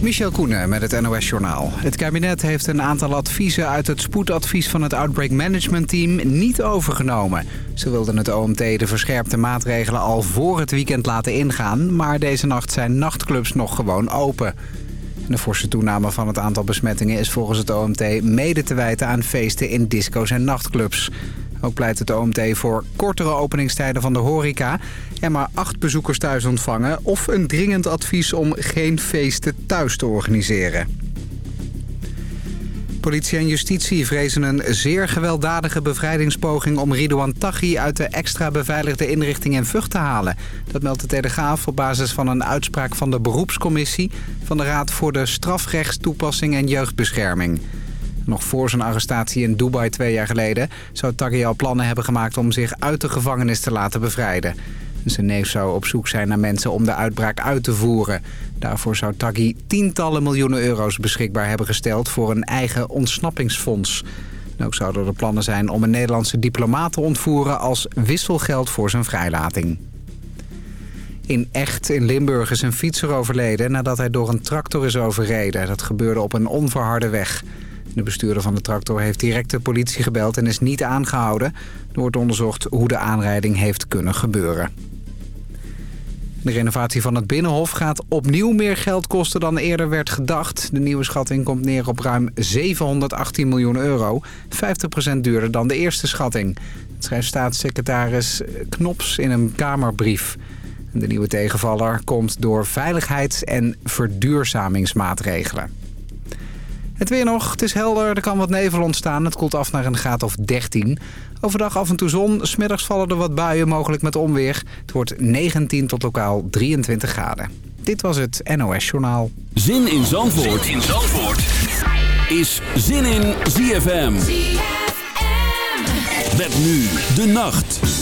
Michel Koenen met het NOS-journaal. Het kabinet heeft een aantal adviezen uit het spoedadvies van het Outbreak Management Team niet overgenomen. Ze wilden het OMT de verscherpte maatregelen al voor het weekend laten ingaan... maar deze nacht zijn nachtclubs nog gewoon open. De forse toename van het aantal besmettingen is volgens het OMT mede te wijten aan feesten in disco's en nachtclubs. Ook pleit het OMT voor kortere openingstijden van de horeca... en maar acht bezoekers thuis ontvangen... of een dringend advies om geen feesten thuis te organiseren. Politie en justitie vrezen een zeer gewelddadige bevrijdingspoging... om Ridouan Taghi uit de extra beveiligde inrichting in Vught te halen. Dat meldt de Telegraaf op basis van een uitspraak van de beroepscommissie... van de Raad voor de Strafrechtstoepassing en Jeugdbescherming. Nog voor zijn arrestatie in Dubai twee jaar geleden... zou Taghi al plannen hebben gemaakt om zich uit de gevangenis te laten bevrijden. Zijn neef zou op zoek zijn naar mensen om de uitbraak uit te voeren. Daarvoor zou Taghi tientallen miljoenen euro's beschikbaar hebben gesteld... voor een eigen ontsnappingsfonds. Ook zouden er plannen zijn om een Nederlandse diplomaat te ontvoeren... als wisselgeld voor zijn vrijlating. In Echt in Limburg is een fietser overleden nadat hij door een tractor is overreden. Dat gebeurde op een onverharde weg. De bestuurder van de tractor heeft direct de politie gebeld en is niet aangehouden. Er wordt onderzocht hoe de aanrijding heeft kunnen gebeuren. De renovatie van het Binnenhof gaat opnieuw meer geld kosten dan eerder werd gedacht. De nieuwe schatting komt neer op ruim 718 miljoen euro. 50% duurder dan de eerste schatting. Dat schrijft staatssecretaris Knops in een Kamerbrief. De nieuwe tegenvaller komt door veiligheids- en verduurzamingsmaatregelen. Het weer nog, het is helder, er kan wat nevel ontstaan. Het koelt af naar een graad of 13. Overdag af en toe zon, smiddags vallen er wat buien, mogelijk met onweer. Het wordt 19 tot lokaal 23 graden. Dit was het NOS Journaal. Zin in Zandvoort, zin in Zandvoort. is Zin in ZFM. ZFM. Met nu de nacht.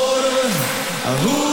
Who?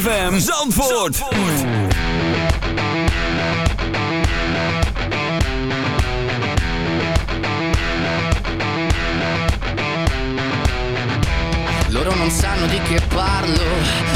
ZFM Zandvoort. Loro non sanno di che parlo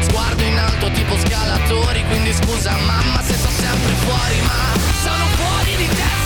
Sguardo in alto tipo scalatori Quindi scusa mamma se sto sempre fuori Ma sono fuori di testa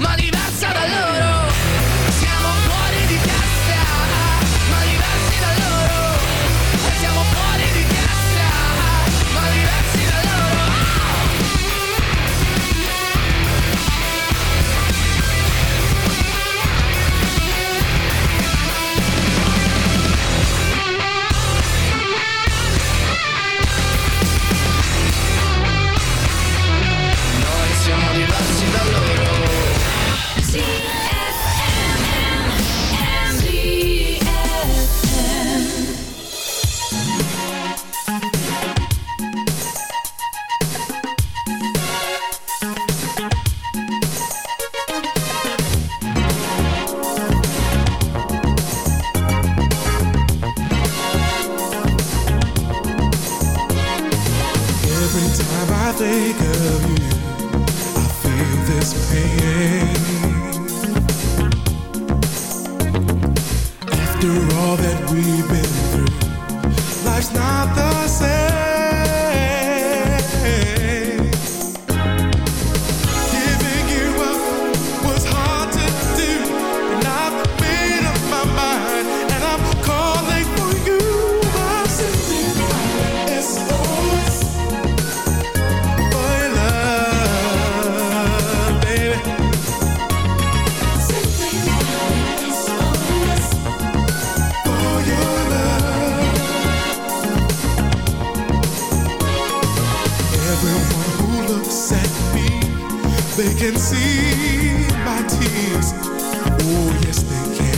they can see my tears. Oh, yes, they can.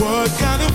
What kind of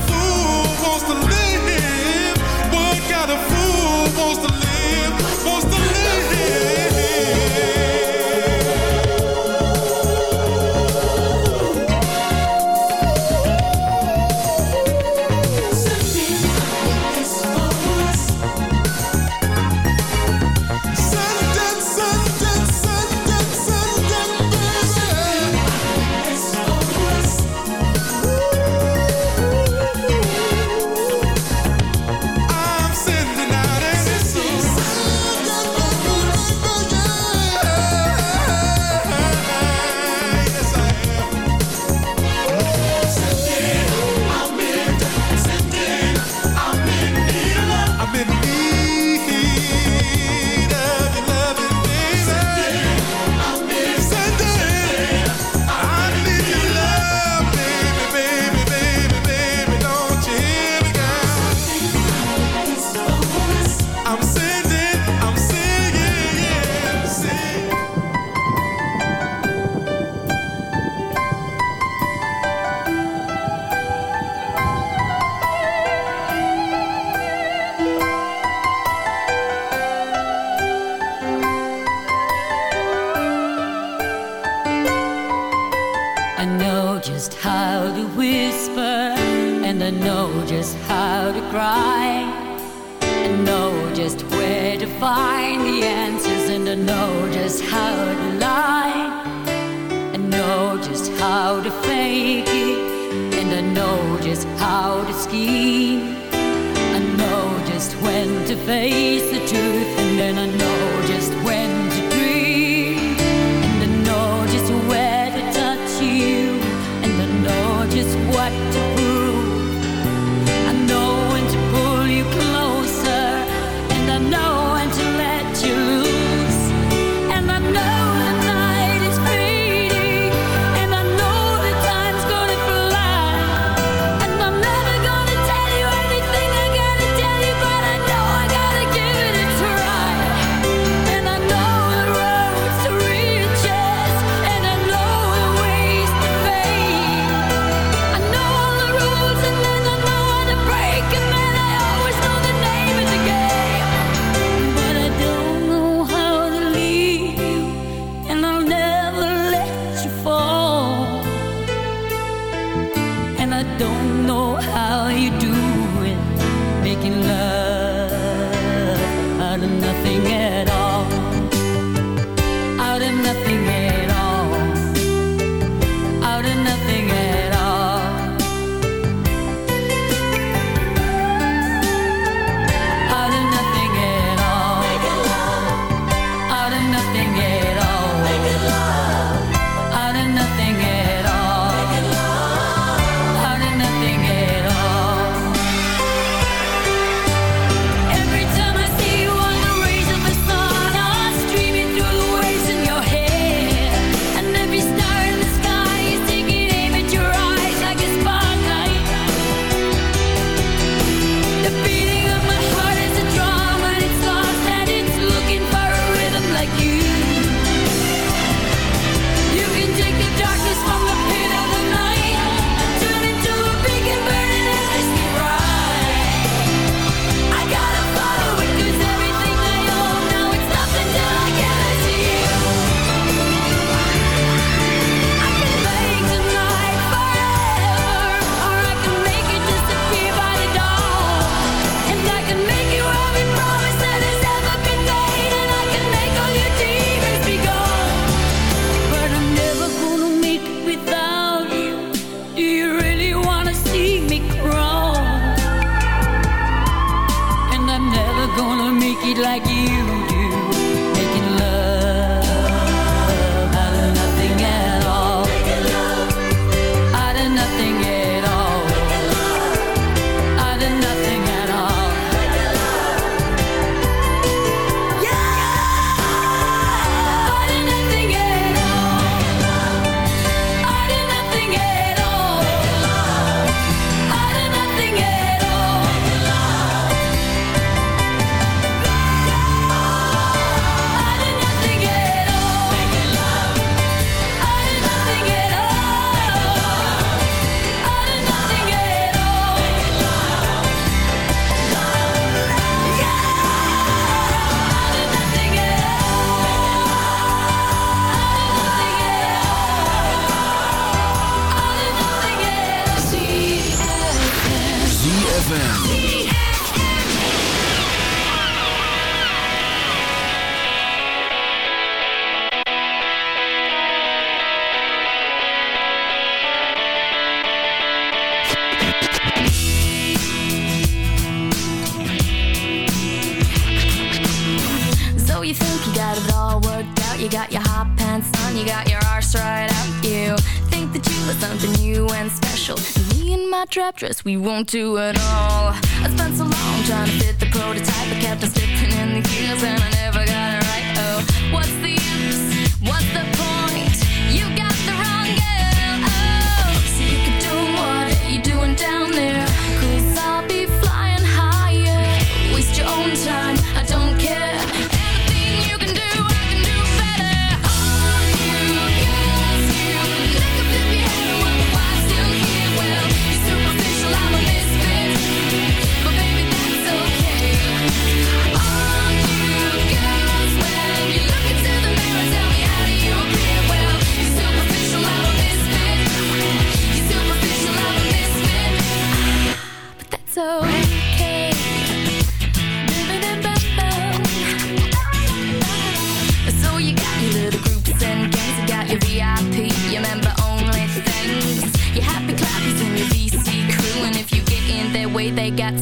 out, you got your hot pants on, you got your arse right out. You think that you are something new and special. Me and my trap dress, we won't do at all. I spent so long trying to fit the prototype, I kept on slipping in the gears and I never got it right. Oh, what's the use? What's the point?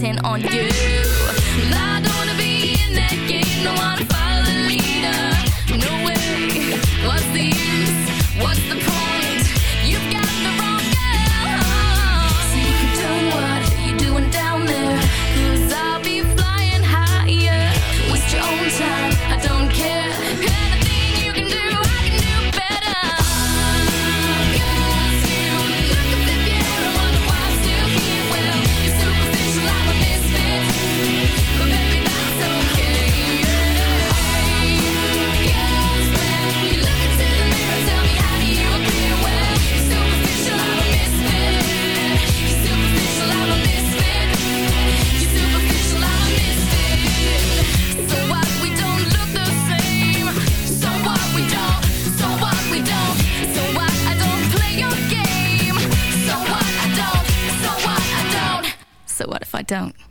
depend on you. I don't wanna be in that game, no wanna don't?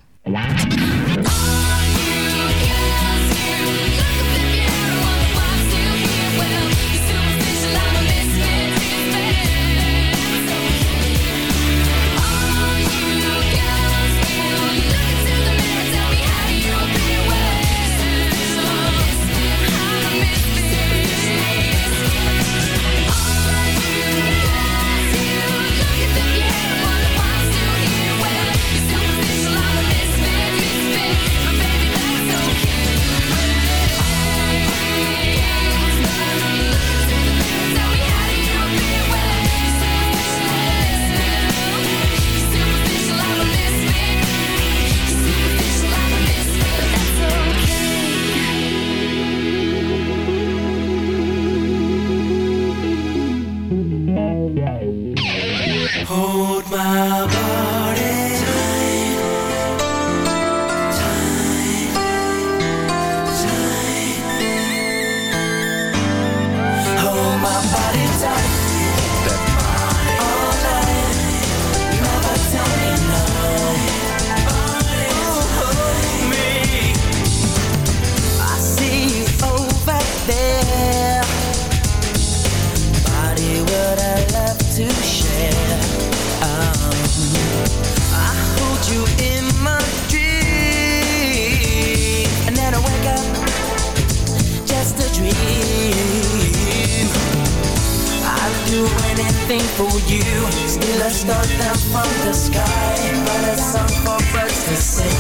Anything for you, still a star down from the sky, but a song for birds to sing.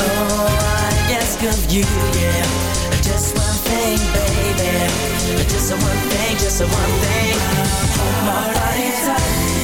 Oh, I ask of you, yeah. Just one thing, baby. Just one thing, just one thing. Hold my body tight.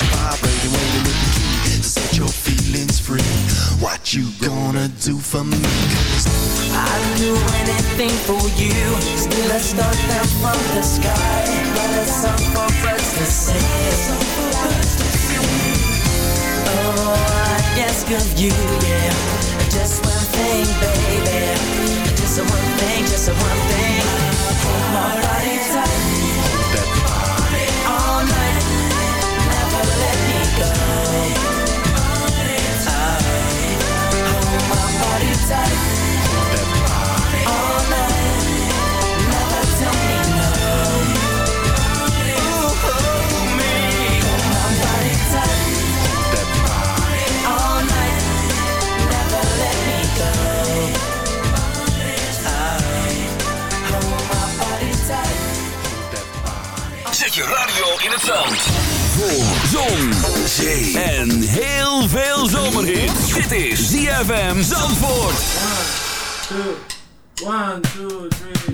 A vibrating, waiting with the key to set your feelings free. What you gonna do for me? Cause I'd do anything for you. Still a star down from the sky, but a song for birds to sing. Oh, I ask of you, yeah. Just one thing, baby. Just one thing, just one thing. Hold my body tight. je radio in het zand. Voor zon, zee en heel veel zomerhit. Dit is ZFM Zandvoort. 1, 2, 3.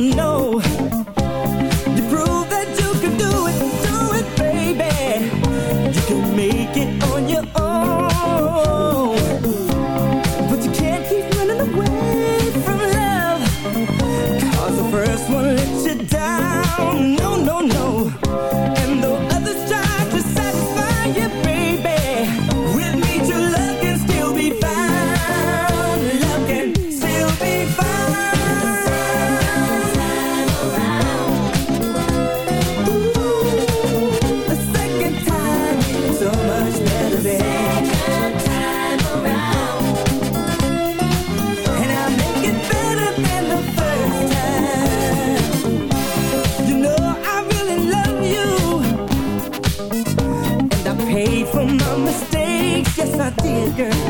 know again.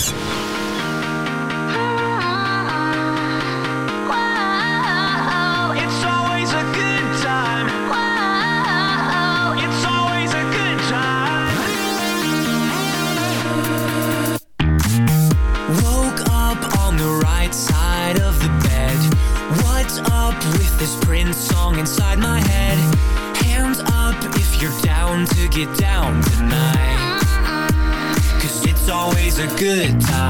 Good time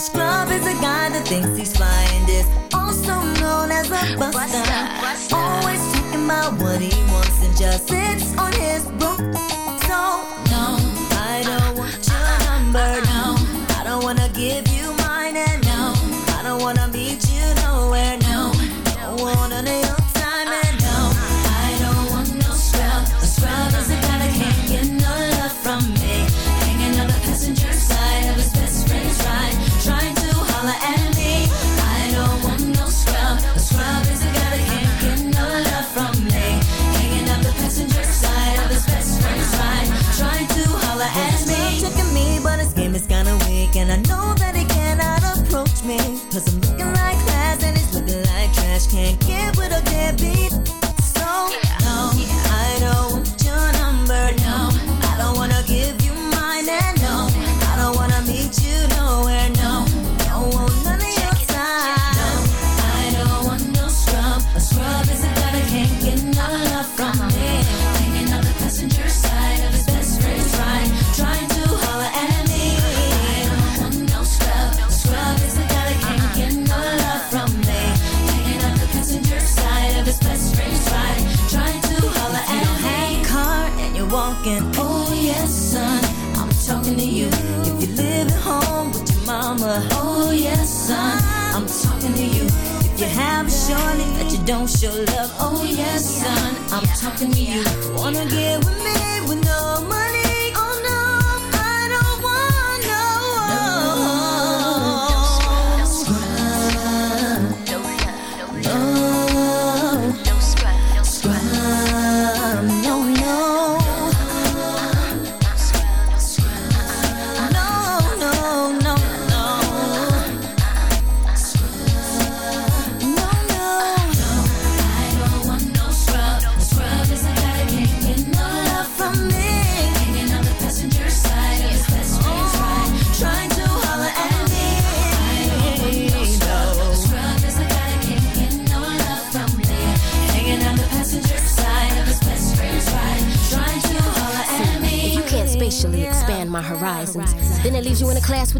scrub is a guy that thinks he's flying this, also known as a buster. Always talking about what he wants and just sits on his broom. So, no, I don't want your number.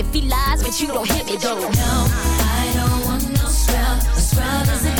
on your felines, but you don't hit me though. No, I don't want no scrub. A scrub is a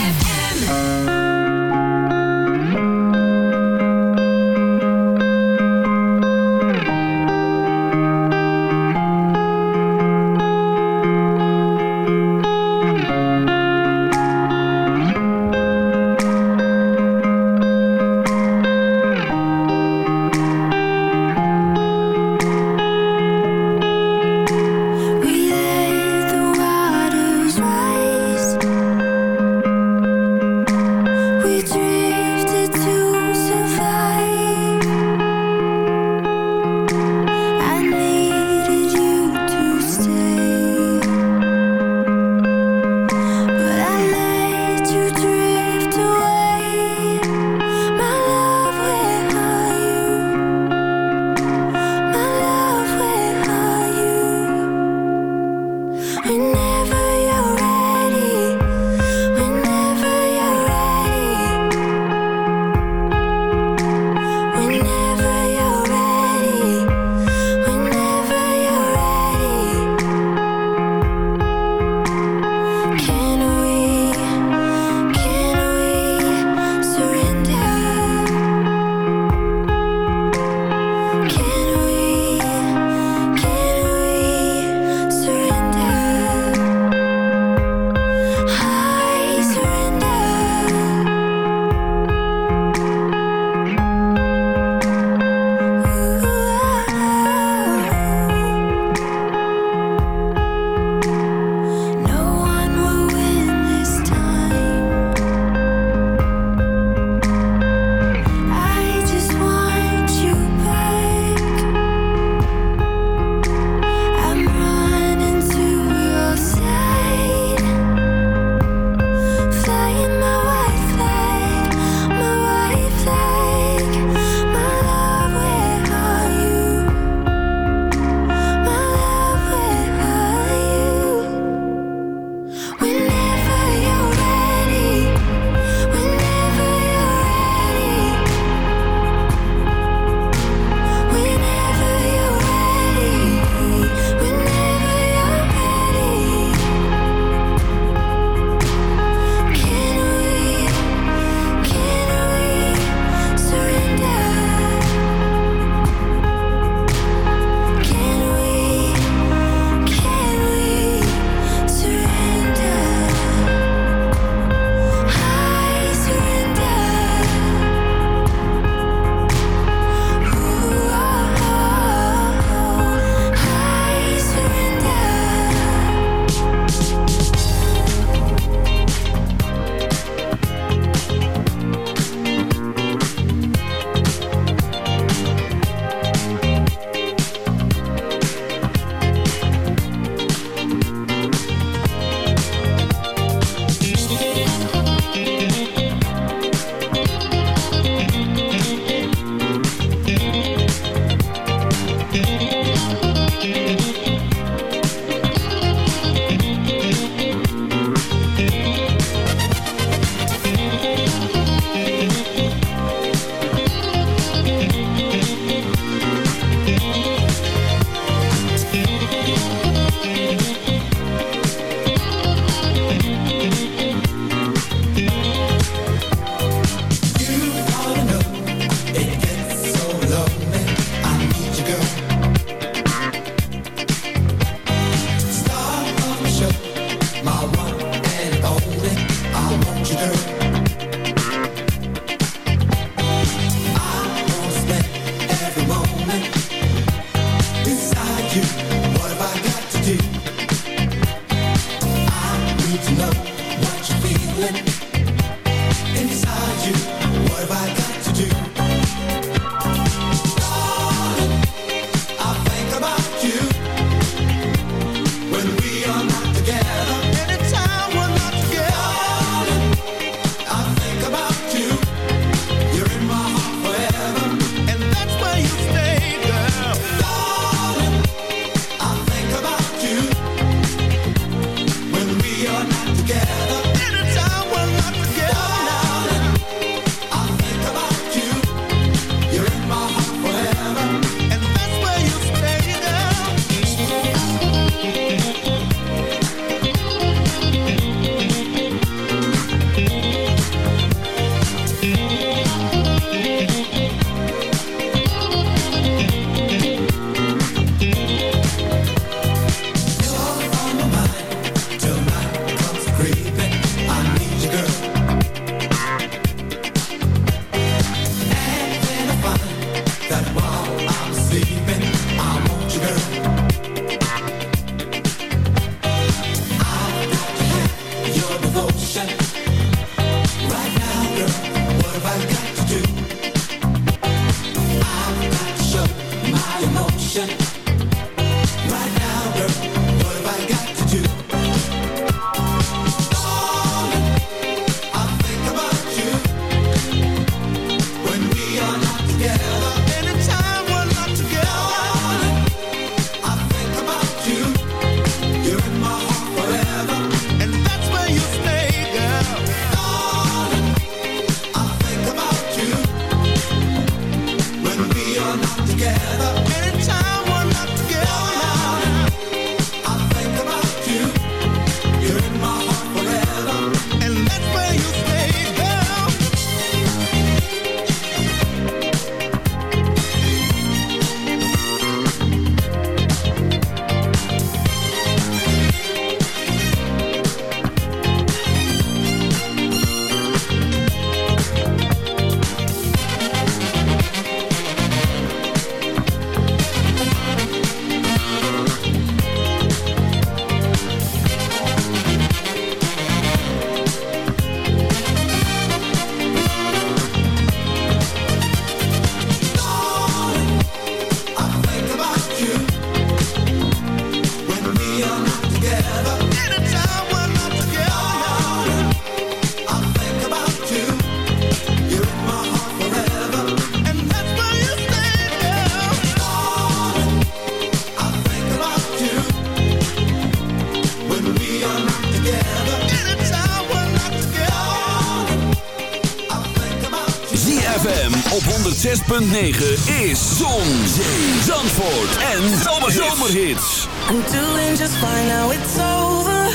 106.9 is Zon, Zee, Zandvoort en Zomerhits. I'm doing just fine now it's over.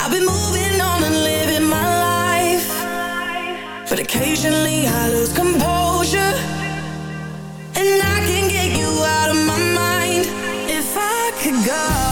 I've been moving on and living my life. But occasionally I lose composure. And I can get you out of my mind. If I could go